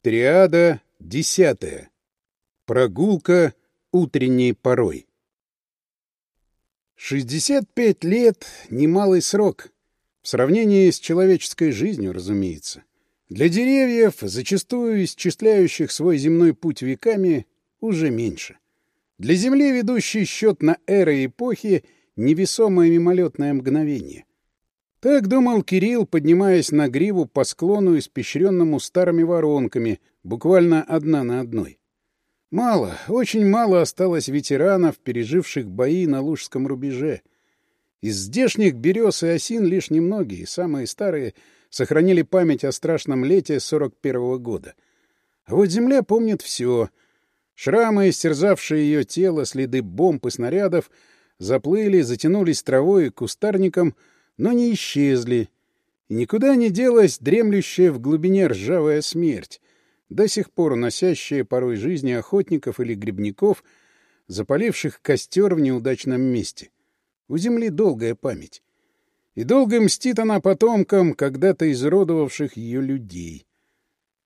Триада десятая. Прогулка утренней порой. 65 лет — немалый срок. В сравнении с человеческой жизнью, разумеется. Для деревьев, зачастую исчисляющих свой земной путь веками, уже меньше. Для Земли, ведущий счет на эры и эпохи, невесомое мимолетное мгновение. Так думал Кирилл, поднимаясь на гриву по склону, испещренному старыми воронками, буквально одна на одной. Мало, очень мало осталось ветеранов, переживших бои на Лужском рубеже. Из здешних берез и осин лишь немногие, самые старые, сохранили память о страшном лете 41-го года. А вот земля помнит все. Шрамы, истерзавшие ее тело, следы бомб и снарядов, заплыли, затянулись травой и кустарником — но не исчезли, и никуда не делась дремлющая в глубине ржавая смерть, до сих пор носящая порой жизни охотников или грибников, запаливших костер в неудачном месте. У земли долгая память. И долго мстит она потомкам, когда-то изродовавших ее людей.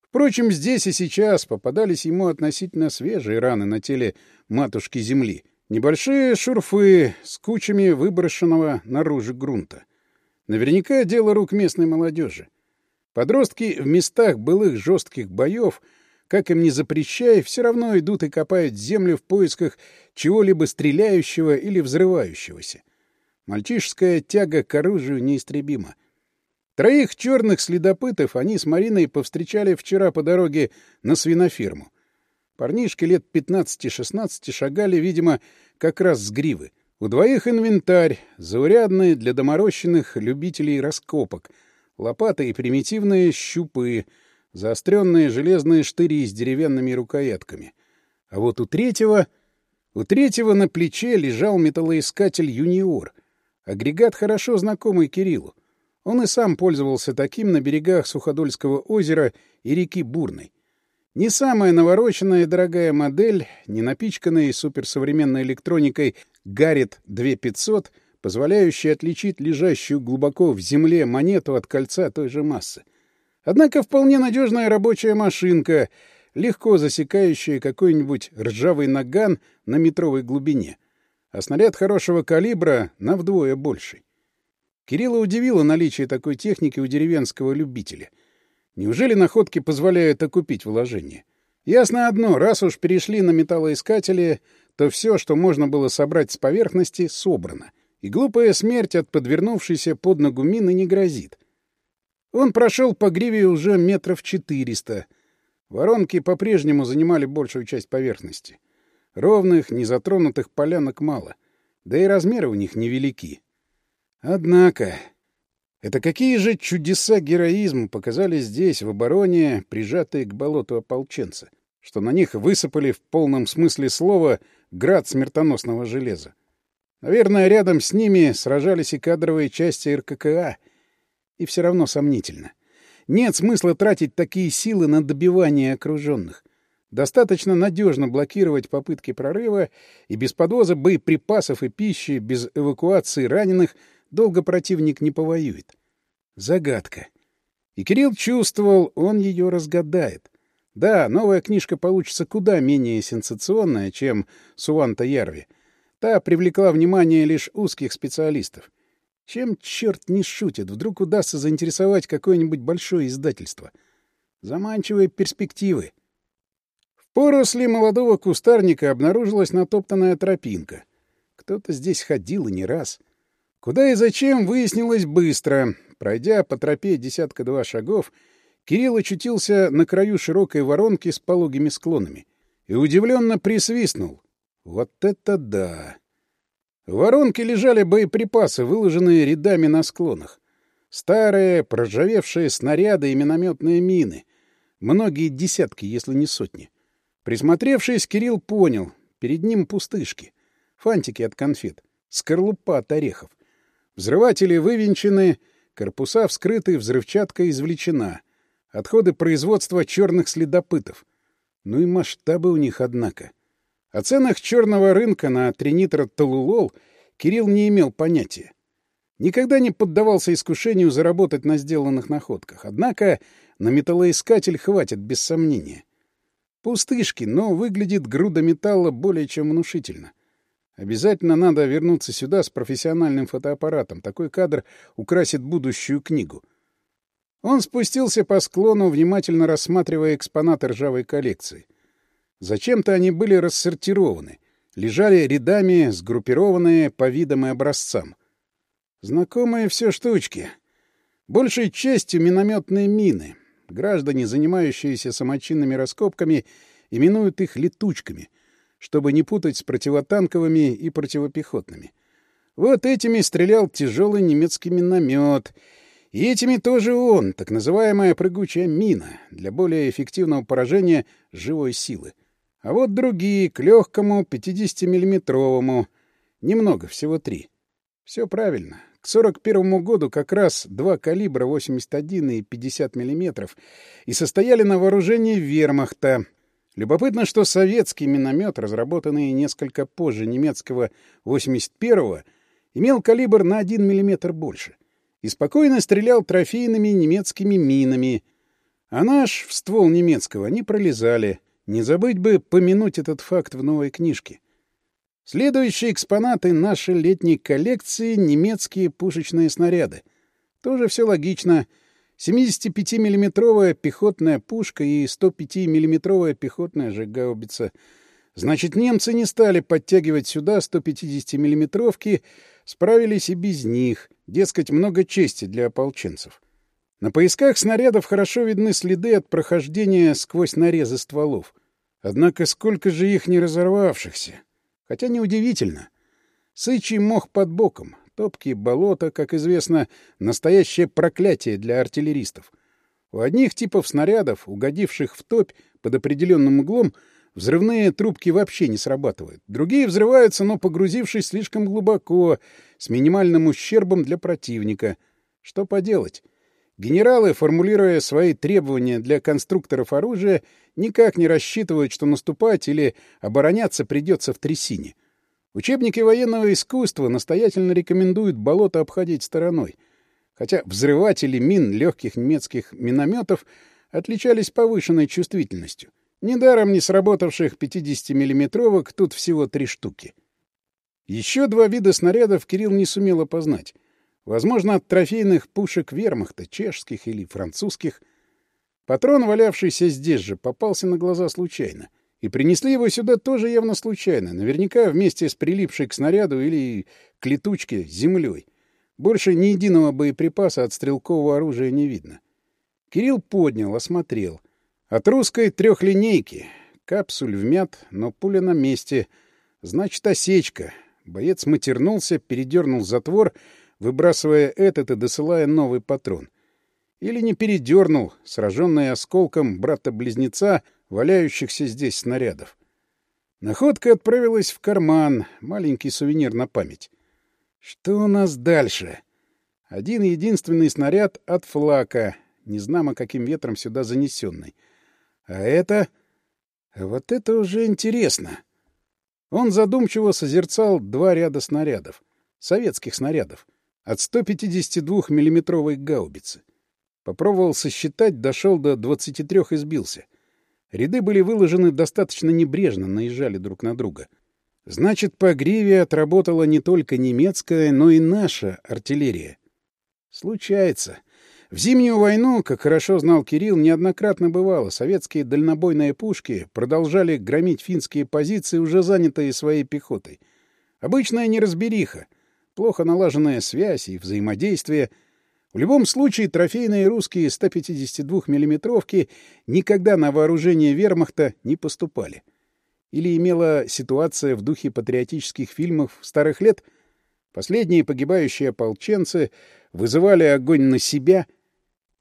Впрочем, здесь и сейчас попадались ему относительно свежие раны на теле матушки земли. Небольшие шурфы с кучами выброшенного наружу грунта — Наверняка дело рук местной молодежи. Подростки в местах былых жестких боев, как им не запрещая, все равно идут и копают землю в поисках чего-либо стреляющего или взрывающегося. Мальчишеская тяга к оружию неистребима. Троих черных следопытов они с Мариной повстречали вчера по дороге на свиноферму. Парнишки лет 15-16 шагали, видимо, как раз с гривы. У двоих инвентарь, заурядные для доморощенных любителей раскопок, лопаты и примитивные щупы, заостренные железные штыри с деревянными рукоятками. А вот у третьего... У третьего на плече лежал металлоискатель «Юниор». Агрегат хорошо знакомый Кириллу. Он и сам пользовался таким на берегах Суходольского озера и реки Бурной. Не самая навороченная и дорогая модель, не напичканная суперсовременной электроникой Гаррит 2500, позволяющая отличить лежащую глубоко в земле монету от кольца той же массы. Однако вполне надежная рабочая машинка, легко засекающая какой-нибудь ржавый наган на метровой глубине, а снаряд хорошего калибра на вдвое больший. Кирилла удивило наличие такой техники у деревенского любителя — Неужели находки позволяют окупить вложение? Ясно одно, раз уж перешли на металлоискатели, то все, что можно было собрать с поверхности, собрано. И глупая смерть от подвернувшейся под ногу мины не грозит. Он прошел по гриве уже метров четыреста. Воронки по-прежнему занимали большую часть поверхности. Ровных, незатронутых полянок мало. Да и размеры у них невелики. Однако... Это какие же чудеса героизма показали здесь, в обороне, прижатые к болоту ополченцы, что на них высыпали в полном смысле слова град смертоносного железа. Наверное, рядом с ними сражались и кадровые части РККА. И все равно сомнительно. Нет смысла тратить такие силы на добивание окруженных. Достаточно надежно блокировать попытки прорыва и без подвоза боеприпасов и пищи, без эвакуации раненых — Долго противник не повоюет. Загадка. И Кирилл чувствовал, он ее разгадает. Да, новая книжка получится куда менее сенсационная, чем Суанта Ярви. Та привлекла внимание лишь узких специалистов. Чем черт не шутит, вдруг удастся заинтересовать какое-нибудь большое издательство. Заманчивые перспективы. В поросли молодого кустарника обнаружилась натоптанная тропинка. Кто-то здесь ходил и не раз — Куда и зачем, выяснилось быстро. Пройдя по тропе десятка-два шагов, Кирилл очутился на краю широкой воронки с пологими склонами и удивленно присвистнул. «Вот это да!» В воронке лежали боеприпасы, выложенные рядами на склонах. Старые, проржавевшие снаряды и минометные мины. Многие десятки, если не сотни. Присмотревшись, Кирилл понял. Перед ним пустышки. Фантики от конфет. Скорлупа от орехов. Взрыватели вывинчены, корпуса вскрыты, взрывчатка извлечена. Отходы производства черных следопытов. Ну и масштабы у них, однако. О ценах черного рынка на тринитротолулол Кирилл не имел понятия. Никогда не поддавался искушению заработать на сделанных находках. Однако на металлоискатель хватит, без сомнения. Пустышки, но выглядит груда металла более чем внушительно. Обязательно надо вернуться сюда с профессиональным фотоаппаратом. Такой кадр украсит будущую книгу. Он спустился по склону, внимательно рассматривая экспонаты ржавой коллекции. Зачем-то они были рассортированы, лежали рядами, сгруппированные по видам и образцам. Знакомые все штучки. Большей частью минометные мины. Граждане, занимающиеся самочинными раскопками, именуют их летучками — чтобы не путать с противотанковыми и противопехотными. Вот этими стрелял тяжелый немецкий миномет. И этими тоже он, так называемая прыгучая мина, для более эффективного поражения живой силы. А вот другие, к легкому 50-миллиметровому. Немного, всего три. Все правильно. К 41-му году как раз два калибра 81 и 50 миллиметров и состояли на вооружении вермахта, Любопытно, что советский миномет, разработанный несколько позже немецкого 81-го, имел калибр на 1 мм больше и спокойно стрелял трофейными немецкими минами. А наш в ствол немецкого не пролезали. Не забыть бы помянуть этот факт в новой книжке. Следующие экспонаты нашей летней коллекции — немецкие пушечные снаряды. Тоже все логично — 75-миллиметровая пехотная пушка и 105-миллиметровая пехотная же гаубица. Значит, немцы не стали подтягивать сюда 150-миллиметровки, справились и без них. Дескать, много чести для ополченцев. На поисках снарядов хорошо видны следы от прохождения сквозь нарезы стволов. Однако сколько же их не разорвавшихся? Хотя неудивительно. Сычий мох под боком, топки, болота, как известно, настоящее проклятие для артиллеристов. У одних типов снарядов, угодивших в топь под определенным углом, взрывные трубки вообще не срабатывают. Другие взрываются, но погрузившись слишком глубоко, с минимальным ущербом для противника. Что поделать? Генералы, формулируя свои требования для конструкторов оружия, никак не рассчитывают, что наступать или обороняться придется в трясине. Учебники военного искусства настоятельно рекомендуют болото обходить стороной, хотя взрыватели мин легких немецких минометов отличались повышенной чувствительностью. Недаром не сработавших 50-миллиметровок тут всего три штуки. Еще два вида снарядов Кирилл не сумел опознать. Возможно, от трофейных пушек вермахта, чешских или французских. Патрон, валявшийся здесь же, попался на глаза случайно — и принесли его сюда тоже явно случайно, наверняка вместе с прилипшей к снаряду или к летучке землей. Больше ни единого боеприпаса от стрелкового оружия не видно. Кирилл поднял, осмотрел. От русской трехлинейки. Капсуль вмят, но пуля на месте. Значит, осечка. Боец матернулся, передернул затвор, выбрасывая этот и досылая новый патрон. Или не передернул, сраженный осколком брата-близнеца — валяющихся здесь снарядов. Находка отправилась в карман, маленький сувенир на память. Что у нас дальше? Один единственный снаряд от флака, незнамо каким ветром сюда занесенный. А это... Вот это уже интересно. Он задумчиво созерцал два ряда снарядов. Советских снарядов. От 152 миллиметровой гаубицы. Попробовал сосчитать, дошел до 23 и сбился. Ряды были выложены достаточно небрежно, наезжали друг на друга. Значит, по гриве отработала не только немецкая, но и наша артиллерия. Случается. В зимнюю войну, как хорошо знал Кирилл, неоднократно бывало, советские дальнобойные пушки продолжали громить финские позиции, уже занятые своей пехотой. Обычная неразбериха, плохо налаженная связь и взаимодействие — в любом случае, трофейные русские 152-миллиметровки никогда на вооружение вермахта не поступали. Или имела ситуация в духе патриотических фильмов старых лет? Последние погибающие ополченцы вызывали огонь на себя?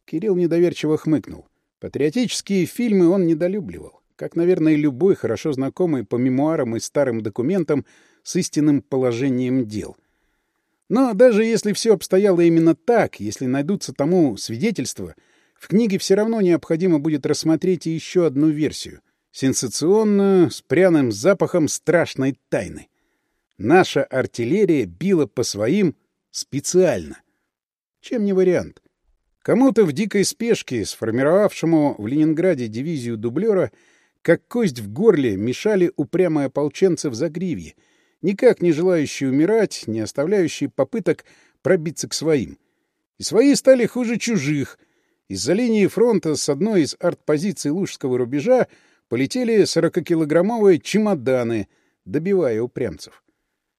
Кирилл недоверчиво хмыкнул. Патриотические фильмы он недолюбливал, как, наверное, любой хорошо знакомый по мемуарам и старым документам с истинным положением дел — но даже если все обстояло именно так, если найдутся тому свидетельства, в книге все равно необходимо будет рассмотреть еще одну версию, сенсационную, с пряным запахом страшной тайны. Наша артиллерия била по своим специально. Чем не вариант? Кому-то в дикой спешке, сформировавшему в Ленинграде дивизию дублера, как кость в горле мешали упрямые ополченцы в Загривье — никак не желающие умирать, не оставляющие попыток пробиться к своим. И свои стали хуже чужих. Из-за линии фронта с одной из артпозиций Лужского рубежа полетели 40-килограммовые чемоданы, добивая упрямцев.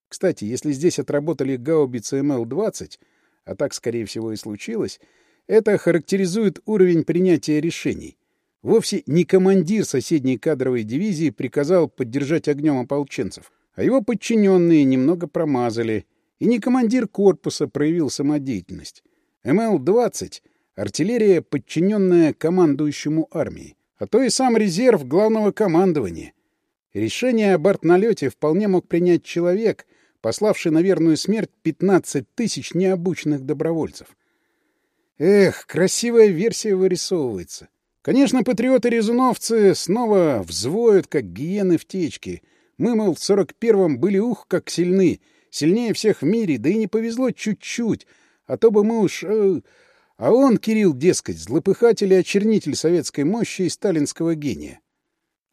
Кстати, если здесь отработали гаубицы МЛ-20, а так, скорее всего, и случилось, это характеризует уровень принятия решений. Вовсе не командир соседней кадровой дивизии приказал поддержать огнем ополченцев а его подчиненные немного промазали, и не командир корпуса проявил самодеятельность. МЛ-20 — артиллерия, подчиненная командующему армии, а то и сам резерв главного командования. Решение об артналете вполне мог принять человек, пославший на верную смерть 15 тысяч необученных добровольцев. Эх, красивая версия вырисовывается. Конечно, патриоты-резуновцы снова взвоют, как гиены в течке — мы, мол, в сорок первом были ух, как сильны, сильнее всех в мире, да и не повезло чуть-чуть, а то бы мы уж... Э, а он, Кирилл, дескать, злопыхатель и очернитель советской мощи и сталинского гения.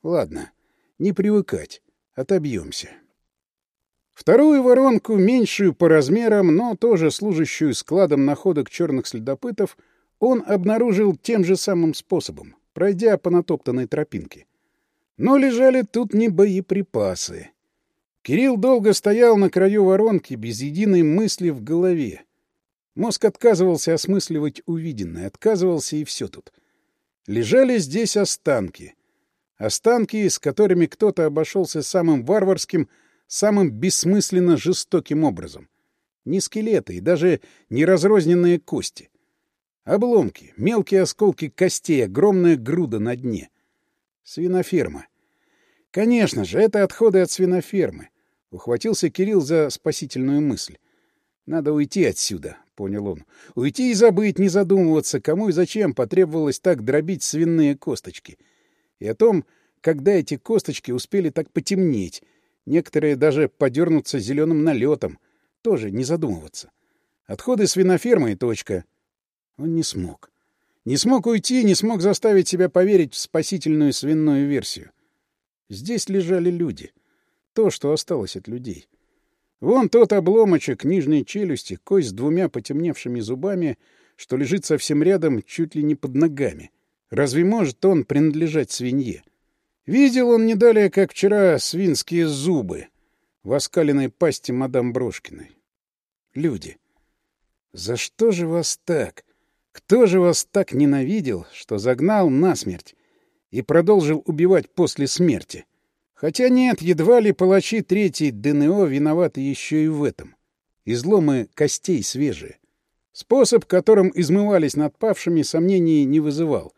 Ладно, не привыкать, отобьемся. Вторую воронку, меньшую по размерам, но тоже служащую складом находок черных следопытов, он обнаружил тем же самым способом, пройдя по натоптанной тропинке — но лежали тут не боеприпасы. Кирилл долго стоял на краю воронки, без единой мысли в голове. Мозг отказывался осмысливать увиденное, отказывался и все тут. Лежали здесь останки. Останки, с которыми кто-то обошелся самым варварским, самым бессмысленно жестоким образом. Не скелеты и даже не разрозненные кости. Обломки, мелкие осколки костей, огромная груда на дне. Свиноферма. Конечно же, это отходы от свинофермы. Ухватился Кирилл за спасительную мысль. Надо уйти отсюда, понял он. Уйти и забыть, не задумываться, кому и зачем потребовалось так дробить свиные косточки. И о том, когда эти косточки успели так потемнеть, некоторые даже подернуться зеленым налетом, тоже не задумываться. Отходы свинофермы и точка. Он не смог. Не смог уйти, не смог заставить себя поверить в спасительную свинную версию. — Здесь лежали люди. То, что осталось от людей. Вон тот обломочек нижней челюсти, кость с двумя потемневшими зубами, что лежит совсем рядом, чуть ли не под ногами. Разве может он принадлежать свинье? Видел он не далее, как вчера, свинские зубы в оскаленной пасти мадам Брошкиной. Люди. За что же вас так? Кто же вас так ненавидел, что загнал насмерть и продолжил убивать после смерти. Хотя нет, едва ли палачи третий ДНО виноваты еще и в этом. Изломы костей свежие. Способ, которым измывались над павшими, сомнений не вызывал.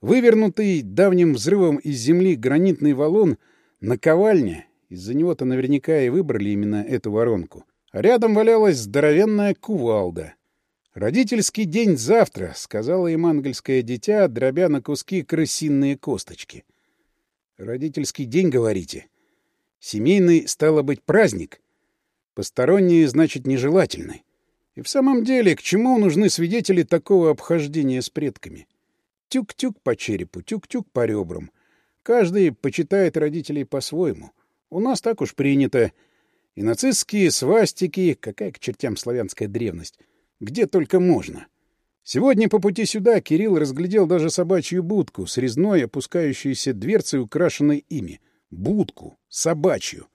Вывернутый давним взрывом из земли гранитный валун — наковальня, из-за него-то наверняка и выбрали именно эту воронку. А рядом валялась здоровенная кувалда. «Родительский день завтра», — сказала им ангельское дитя, дробя на куски крысиные косточки. «Родительский день, говорите? Семейный, стало быть, праздник. Посторонние, значит, нежелательны. И в самом деле, к чему нужны свидетели такого обхождения с предками? Тюк-тюк по черепу, тюк-тюк по ребрам. Каждый почитает родителей по-своему. У нас так уж принято. И нацистские свастики, какая к чертям славянская древность, где только можно. Сегодня по пути сюда Кирилл разглядел даже собачью будку с резной опускающейся дверцей, украшенной ими. Будку. Собачью.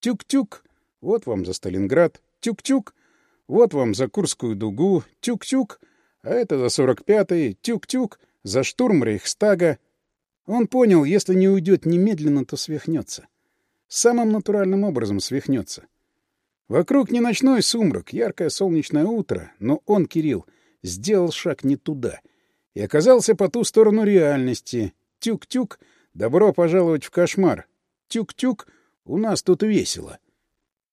Тюк-тюк. Вот вам за Сталинград. Тюк-тюк. Вот вам за Курскую дугу. Тюк-тюк. А это за 45-й. Тюк-тюк. За штурм Рейхстага. Он понял, если не уйдет немедленно, то свихнется. Самым натуральным образом свихнется. Вокруг не ночной сумрак, яркое солнечное утро, но он, Кирилл, сделал шаг не туда и оказался по ту сторону реальности. Тюк-тюк, добро пожаловать в кошмар. Тюк-тюк, у нас тут весело.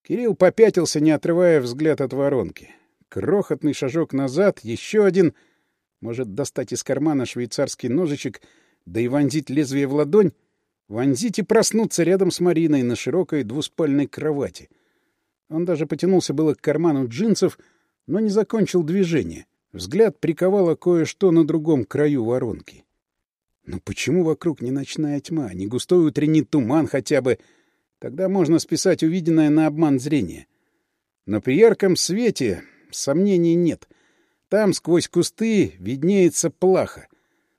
Кирилл попятился, не отрывая взгляд от воронки. Крохотный шажок назад, еще один... Может, достать из кармана швейцарский ножичек, да и вонзить лезвие в ладонь? Вонзить и проснуться рядом с Мариной на широкой двуспальной кровати — он даже потянулся было к карману джинсов, но не закончил движение. Взгляд приковало кое-что на другом краю воронки. Но почему вокруг не ночная тьма, не густой утренний туман хотя бы? Тогда можно списать увиденное на обман зрения. Но при ярком свете сомнений нет. Там сквозь кусты виднеется плаха.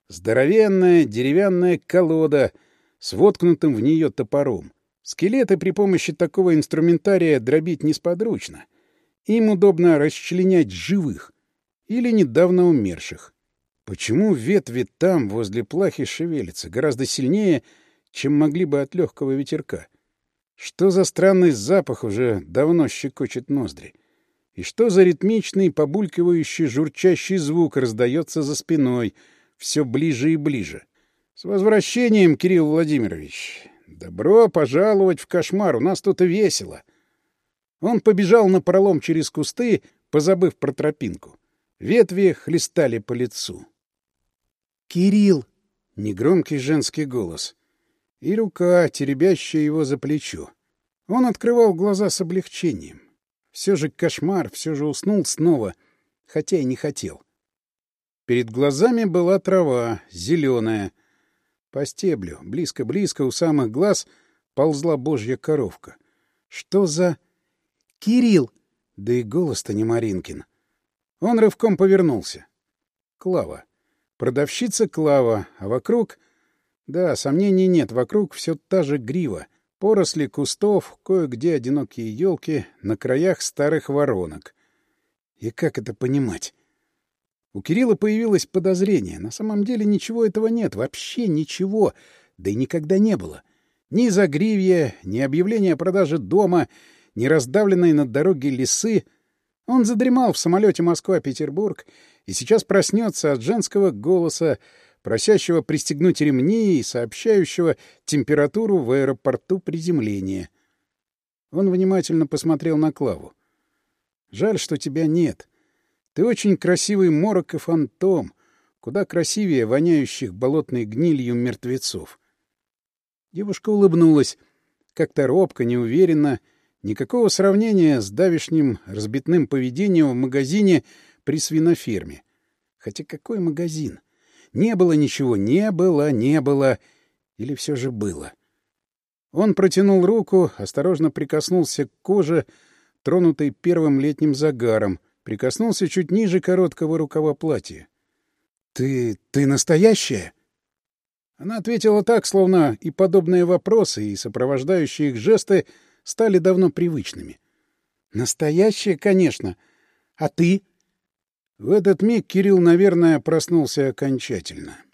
Здоровенная деревянная колода с воткнутым в нее топором. Скелеты при помощи такого инструментария дробить несподручно. Им удобно расчленять живых или недавно умерших. Почему ветви там, возле плахи, шевелятся гораздо сильнее, чем могли бы от легкого ветерка? Что за странный запах уже давно щекочет ноздри? И что за ритмичный, побулькивающий, журчащий звук раздается за спиной, все ближе и ближе? — С возвращением, Кирилл Владимирович! «Добро пожаловать в кошмар, у нас тут и весело». Он побежал на пролом через кусты, позабыв про тропинку. Ветви хлестали по лицу. «Кирилл!» — негромкий женский голос. И рука, теребящая его за плечо. Он открывал глаза с облегчением. Все же кошмар, все же уснул снова, хотя и не хотел. Перед глазами была трава, зеленая, по стеблю, близко-близко, у самых глаз, ползла божья коровка. Что за... «Кирилл!» Да и голос-то не Маринкин. Он рывком повернулся. Клава. Продавщица Клава, а вокруг... Да, сомнений нет, вокруг все та же грива. Поросли кустов, кое-где одинокие елки, на краях старых воронок. И как это понимать? У Кирилла появилось подозрение. На самом деле ничего этого нет, вообще ничего, да и никогда не было. Ни загривья, ни объявления о продаже дома, ни раздавленной на дороге лесы. Он задремал в самолете Москва-Петербург и сейчас проснется от женского голоса, просящего пристегнуть ремни и сообщающего температуру в аэропорту приземления. Он внимательно посмотрел на Клаву. «Жаль, что тебя нет. Ты очень красивый морок и фантом, куда красивее воняющих болотной гнилью мертвецов. Девушка улыбнулась, как-то робко, неуверенно. Никакого сравнения с давишним разбитным поведением в магазине при свиноферме. Хотя какой магазин? Не было ничего, не было, не было. Или все же было? Он протянул руку, осторожно прикоснулся к коже, тронутой первым летним загаром — прикоснулся чуть ниже короткого рукава платья. «Ты... ты настоящая?» Она ответила так, словно и подобные вопросы, и сопровождающие их жесты стали давно привычными. «Настоящая, конечно. А ты?» В этот миг Кирилл, наверное, проснулся окончательно. —